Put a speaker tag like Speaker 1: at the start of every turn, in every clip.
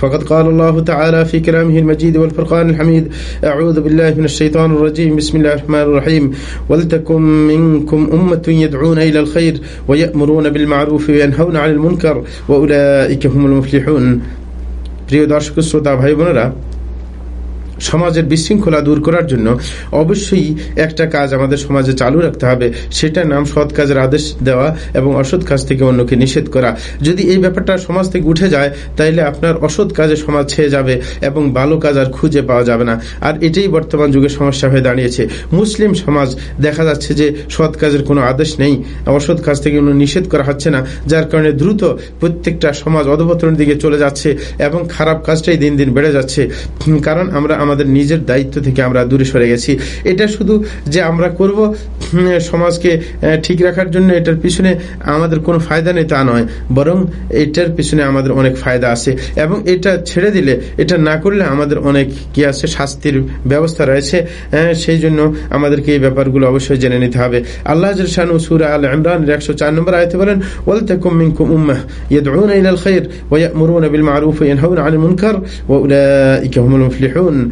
Speaker 1: فقد قال الله تعالى في كلامه المجيد والفرقان الحميد أعوذ بالله من الشيطان الرجيم بسم الله الرحمن الرحيم ولتكن منكم أمة يدعون إلى الخير ويأمرون بالمعروف وينهون عن المنكر وأولئك هم المفلحون প্রিয় দর্শক শ্রোতা ভাই বোনেরা সমাজের বিশৃঙ্খলা দূর করার জন্য অবশ্যই একটা কাজ আমাদের সমাজে চালু রাখতে হবে। সেটার নাম সৎ কাজের আদেশ দেওয়া এবং অসৎ কাজ থেকে অন্যকে নিষেধ করা। যদি এই ব্যাপারটা সমাজ থেকে উঠে যায়, তাইলে আপনার অসৎ কাজে সমাজ ছেয়ে যাবে এবং ভালো কাজ আর খুঁজে পাওয়া যাবে না। আর এটাই বর্তমান যুগে সমস্যা হয়ে দাঁড়িয়েছে। মুসলিম সমাজ দেখা যাচ্ছে যে সৎ কাজের কোনো আদেশ নেই। অসৎ কাজ থেকে নিষেধ করা হচ্ছে না, যার কারণে দ্রুত প্রত্যেকটা সমাজ অধপতনের দিকে চলে যাচ্ছে এবং খারাপ কাজটাই দিন দিন বেড়ে যাচ্ছে। কারণ আমরা আমাদের নিজের দায়িত্ব থেকে আমরা দূরে সরে গেছি। এটা শুধু যে আমরা করব সমাজকে ঠিক রাখার জন্য এটার পিছনে আমাদের কোনো ফায়দা নেই তা নয়। বরং এটার পিছনে আমাদের অনেক ফায়দা আছে। এবং এটা ছেড়ে দিলে, এটা না করলে আমাদের অনেক কি আছে, শাস্তির ব্যবস্থা রয়েছে। সেই জন্য আমাদেরকে এই ব্যাপারগুলো অবশ্যই জেনে নিতে হবে। আল্লাহ শানু সুরা আল ইমরান একশো চার নম্বর আয়তে বলেন ওয়ালতাকুম মিনকুম উম্মাহ ইয়াদউনা ইলাল খায়র ওয়া মারুফ ওয়া ইয়ানহাউনা আনিল মুনকার হুমুল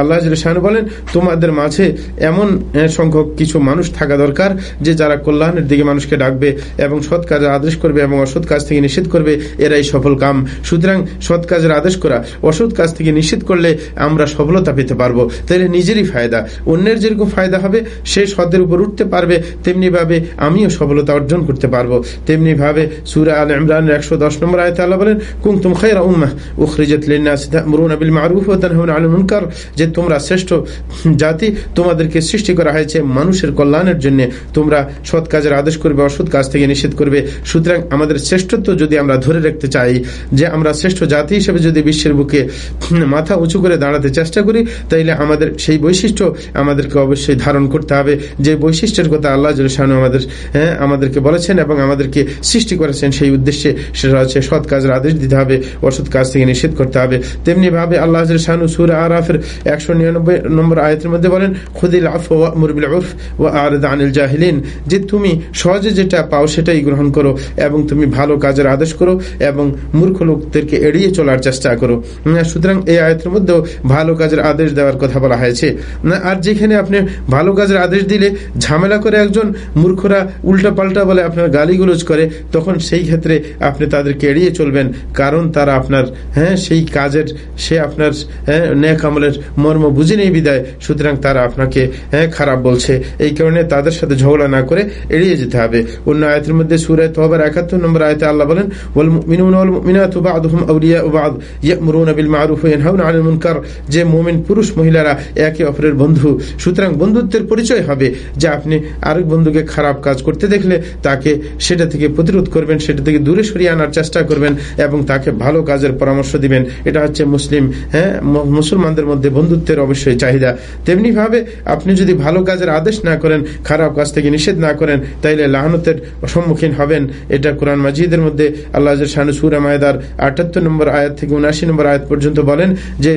Speaker 1: আল্লাহ বলেন, তোমাদের মাঝে এমন সংখ্যক কিছু মানুষ থাকা দরকার যে যারা কল্যাণের দিকে মানুষকে ডাকবে এবং সৎ কাজের আদেশ করবে এবং অসৎ কাজ থেকে নিষেধ করবে, এরাই সফল কাম। সুতরাং সৎ কাজের আদেশ করা, অসৎ কাজ থেকে নিষেধ করলে আমরা সফলতা পেতে পারব। তাহলে নিজেরই ফায়দা। অন্যের যেরকম ফায়দা হবে, সে সদের উপর উঠতে পারবে, তেমনি ভাবে আমিও সফলতা অর্জন করতে পারব। তেমনি ভাবে সুরা আল ইমরান একশো দশ নম্বর আয়তে আল্লাহ বলেন কুমতুম খাইরা উম্মাহ উখরিজাত লিন্নাস তা'মুরুনা বিল মা'রুফ ওয়া তানহাউনা আনিল যে তোমরা শ্রেষ্ঠ জাতি তোমাদেরকে সৃষ্টি করা হয়েছে মানুষের কল্যাণের জন্য। তোমরা সৎ কাজের আদেশ করবে, অসৎ কাজ থেকে নিষেধ করবে। সুতরাং আমাদের শ্রেষ্ঠত্ব যদি আমরা ধরে রাখতে চাই, যে আমরা শ্রেষ্ঠ জাতি হিসেবে যদি বিশ্বের বুকে মাথা উঁচু করে দাঁড়াতে চেষ্টা করি, তাইলে আমাদের সেই বৈশিষ্ট্য আমাদেরকে অবশ্যই ধারণ করতে হবে। যে বৈশিষ্ট্যের কথা আল্লাহ জলসানু আমাদের হ্যাঁ আমাদেরকে বলেছেন এবং আমাদেরকে সৃষ্টি করেছেন সেই উদ্দেশ্যে সেটা হচ্ছে সৎ কাজের আদেশ দিতে হবে, অসৎ কাজ থেকে নিষেধ করতে হবে। তেমনি ভাবে আল্লাহ জলসানু সুর আরাফের একশো নিরানব্বই নম্বর আয়তের মধ্যে বলেন, খুদিল আফ মুরবিল উর্ফ ও আরদ আনিল জাহিলিন যে তুমি সহজে যেটা পাও সেটাই গ্রহণ করো এবং তুমি ভালো কাজের আদেশ করো এবং মূর্খ লোকদেরকে এড়িয়ে চলার চেষ্টা করো। সুতরাং এই আয়তের মধ্যেও ভালো কাজের আদেশ দেওয়ার কথা বলা হয়েছে। আর যেখানে আপনি ভালো কাজের আদেশ দিলে ঝামেলা করে একজন মূর্খরা উল্টা পাল্টা বলে আপনার গালিগুলোজ করে, তখন সেই ক্ষেত্রে আপনি তাদেরকে এড়িয়ে চলবেন, কারণ তারা আপনার হ্যাঁ সেই কাজের, সে আপনার হ্যাঁ ন্যাক আমলের মর্ম বুঝে নেই বিদায়। সুতরাং তারা আপনাকে হ্যাঁ খারাপ বলছে। এই কারণে তাদের সাথে ঝগড়া না করে এড়িয়ে যেতে হবে। অন্য আয়তের মধ্যে সুরায় তোহবার একাত্তর নম্বর আয়তে আল্লাহ বলেন যে পুরুষ মহিলারা একে অপরের বন্ধু। সুতরাং বন্ধুত্বের পরিচয় হবে যে আপনি আরেক বন্ধুকে খারাপ কাজ করতে দেখলে তাকে সেটা থেকে প্রতিরোধ করবেন, সেটা থেকে দূরে সরিয়ে আনার চেষ্টা করবেন এবং তাকে ভালো কাজের পরামর্শ দিবেন। এটা হচ্ছে মুসলিম হ্যাঁ মুসলমানদের মধ্যে বন্ধুত্বের অবশ্যই চাহিদা। তেমনি ভাবে আপনি যদি ভালো কাজের আদেশ না করেন, খারাপ কাজ থেকে নিষেধ না করেন, তাইলে লাহনতের সম্মুখীন হবেন। এটা কোরআন মাজিদের মধ্যে আল্লাহ শাহানু সুরা মায়দার আটাত্তর নম্বর আয়াত থেকে উনাশি নম্বর আয়াত পর্যন্ত বলেন যে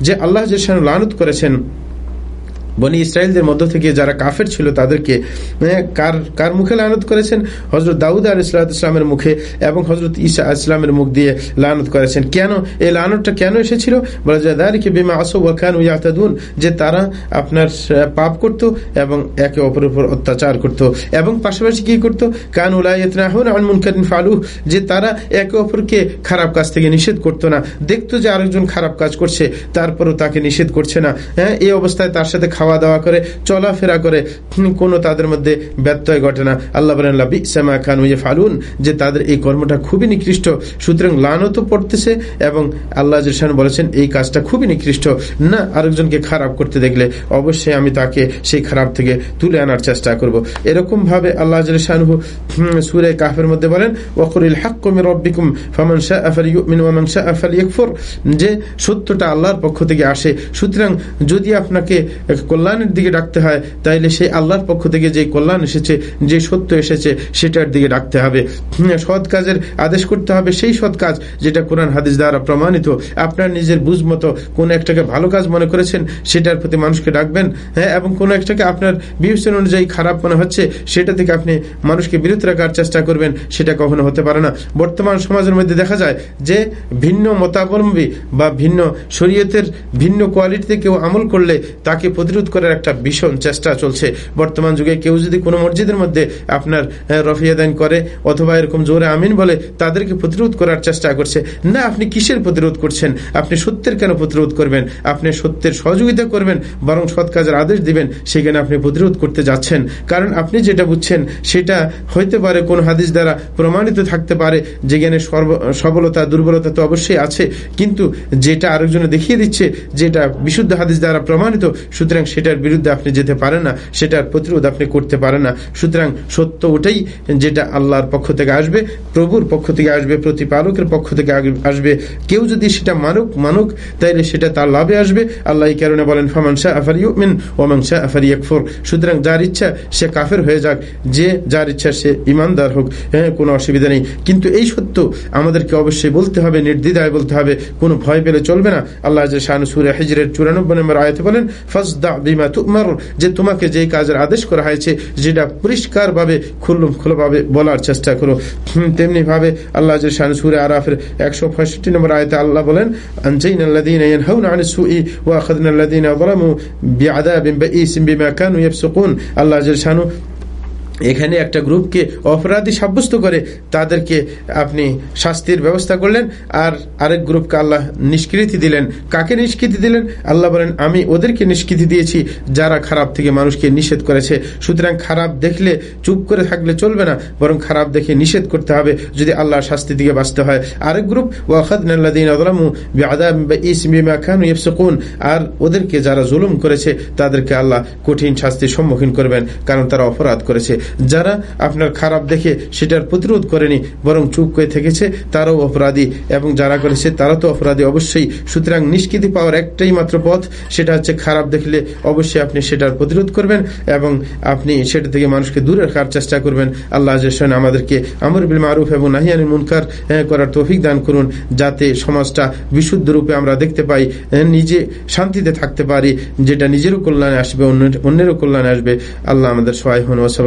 Speaker 1: যে আল্লাহ যে শাহানু করেছেন বনি ইসরায়েলদের মধ্য থেকে যারা কাফের ছিল, তাদেরকে কার কার মুখে লানত করেছেন? হজরত দাউদ আল ইসলাত ইসলামের মুখে এবং হজরত ইসা ইসলামের মুখ দিয়ে লানত করেছেন। কেন? এই লানতটা কেন এসেছিল? বলা যায় দাঁড়িয়ে বিমা আসো ওয়াকান ইয়াতাদুন যে তারা আপনার পাপ করত এবং একে অপরের উপর অত্যাচার করত। এবং পাশাপাশি কি করত? কান উলাইন ফালু যে তারা একে অপরকে খারাপ কাজ থেকে নিষেধ করত না। দেখতো যে আরেকজন খারাপ কাজ করছে, তারপরও তাকে নিষেধ করছে না। হ্যাঁ এই অবস্থায় তার সাথে খাওয়া খাওয়া দাওয়া করে, চলাফেরা করে, কোনো তাদের মধ্যে ব্যত্যয় ঘটে না। আল্লাহ বলেন শ্যামা খান ফালুন যে তাদের এই কর্মটা খুবই নিকৃষ্ট। সুতরাং লানত পড়তেছে এবং আল্লাহ বলেছেন, এই কাজটা খুবই নিকৃষ্ট। না, আরেকজনকে খারাপ করতে দেখলে অবশ্যই আমি তাকে সেই খারাপ থেকে তুলে আনার চেষ্টা করব। এরকম ভাবে আল্লাহ সুরে কাফের মধ্যে বলেন ওকরিল হাক্কুমি রব্বিকুম ফামান শাহ আফাল ইউমিন ওয়ামান শাহ আফাল ইকফুর যে সত্যটা আল্লাহর পক্ষ থেকে আসে। সুতরাং যদি আপনাকে কল্যাণের দিকে ডাকতে হয়, তাইলে সেই আল্লাহর পক্ষ থেকে যে কল্যাণ এসেছে যে সত্য এসেছে, সেটার দিকে ডাকতে হবে। সৎ কাজের আদেশ করতে হবে, সেই সৎ কাজ যেটা কোরআন হাদিস দ্বারা প্রমাণিত। আপনার নিজের বুঝ মতো কোন একটাকে ভালো কাজ মনে করেছেন, সেটার প্রতি মানুষকে ডাকবেন হ্যাঁ এবং কোন একটাকে আপনার বিবেচনা অনুযায়ী খারাপ মনে হচ্ছে, সেটা থেকে আপনি মানুষকে বিরত রাখার চেষ্টা করবেন, সেটা কখনো হতে পারে না। বর্তমান সমাজের মধ্যে দেখা যায় যে ভিন্ন মতাবলম্বী বা ভিন্ন শরীয়তের ভিন্ন কোয়ালিটিতে কেউ আমল করলে তাকে প্রতিরোধ করার একটা ভীষণ চেষ্টা চলছে। বর্তমান যুগে কেউ যদি কোনো মসজিদের মধ্যে আপনার রফিয়াদান করে অথবা এরকম জোরে আমিন বলে, তাদেরকে প্রতিরোধ করার চেষ্টা করছে। না, আপনি কিসের প্রতিরোধ করছেন? আপনি সত্যের কেন প্রতিরোধ করবেন? আপনি সত্যের সহযোগিতা করবেন, বরং সৎ কাজের আদেশ দিবেন, সেখানে আপনি প্রতিরোধ করতে যাচ্ছেন। কারণ আপনি যেটা বুঝছেন, সেটা হইতে পারে কোন হাদিস দ্বারা প্রমাণিত থাকতে পারে, যেখানে সবলতা, দুর্বলতা তো অবশ্যই আছে, কিন্তু যেটা আরেকজনে দেখিয়ে দিচ্ছে, যেটা বিশুদ্ধ হাদিস দ্বারা প্রমাণিত, সুতরাং সেটার বিরুদ্ধে আপনি যেতে পারেন না, সেটার প্রতিরোধ আপনি করতে পারেন না। সুতরাং সত্য ওটাই যেটা আল্লাহর পক্ষ থেকে আসবে, প্রভুর পক্ষ থেকে আসবে, প্রতিপালকের পক্ষ থেকে আসবে। কেউ যদি সেটা মানুক মানুক, তাইলে সেটা তার লাভে আসবে। আল্লাহ কারণে বলেন, ফমান শাহ আফারি ইউমিন ওমান শাহ আফারি একফর সুতরাং যার ইচ্ছা সে কাফের হয়ে যাক, যে যার ইচ্ছা সে ইমানদার হোক হ্যাঁ কোনো অসুবিধা নেই। কিন্তু এই সত্য আমাদেরকে অবশ্যই বলতে হবে, নির্দ্বিধায় বলতে হবে, কোনো ভয় পেলে চলবে না। আল্লাহ শাহান সুরে হিজরের চুরানব্বই নম্বর আয়তে বলেন ফসদা বিমা তুমার যে তোমাকে যে কাজের আদেশ করা হয়েছে যেটা পরিষ্কার ভাবে খুল্লুম খুলোভাবে বলার চেষ্টা করো তেমনি ভাবে আল্লাহ শাহান সুরে আরাফের একশো পঁয়ষট্টি নম্বর আয়তে আল্লাহ বলেন أنجينا الذين ينهون عن السوء وأخذنا الذين ظلموا بعذاب بئيس بما كانوا يفسقون الله جل شانه এখানে একটা গ্রুপকে অপরাধী সাব্যস্ত করে তাদেরকে আপনি শাস্তির ব্যবস্থা করলেন আর আরেক গ্রুপকে আল্লাহ নিষ্কৃতি দিলেন। কাকে নিষ্কৃতি দিলেন? আল্লাহ বলেন, আমি ওদেরকে নিষ্কৃতি দিয়েছি যারা খারাপ থেকে মানুষকে নিষেধ করেছে। সুতরাং খারাপ দেখলে, চুপ করে থাকলে চলবে না, বরং খারাপ দেখে নিষেধ করতে হবে যদি আল্লাহ শাস্তি দিকে বাঁচতে হয়। আরেক গ্রুপ আর ওদেরকে যারা জুলুম করেছে, তাদেরকে আল্লাহ কঠিন শাস্তির সম্মুখীন করবেন, কারণ তারা অপরাধ করেছে। যারা আপনার খারাপ দেখে সেটার প্রতিরোধ করেনি, বরং চুপ করে থেকেছে, তারাও অপরাধী। এবং যারা করেছে, তারা তো অপরাধী অবশ্যই। সুতরাং নিষ্কৃতি পাওয়ার একটাই মাত্র পথ, সেটা হচ্ছে খারাপ দেখলে অবশ্যই আপনি সেটার প্রতিরোধ করবেন এবং আপনি সেটা থেকে মানুষকে দূরে রাখার চেষ্টা করবেন। আল্লাহ আমাদেরকে আমর বিল মারুফ এবং নাহিয়ানি মুনকার করার তৌফিক দান করুন, যাতে সমাজটা বিশুদ্ধ রূপে আমরা দেখতে পাই নিজে শান্তিতে থাকতে পারি, যেটা নিজেরও কল্যাণে আসবে অন্যেরও কল্যাণে আসবে। আল্লাহ আমাদের সহায় হন। ওসল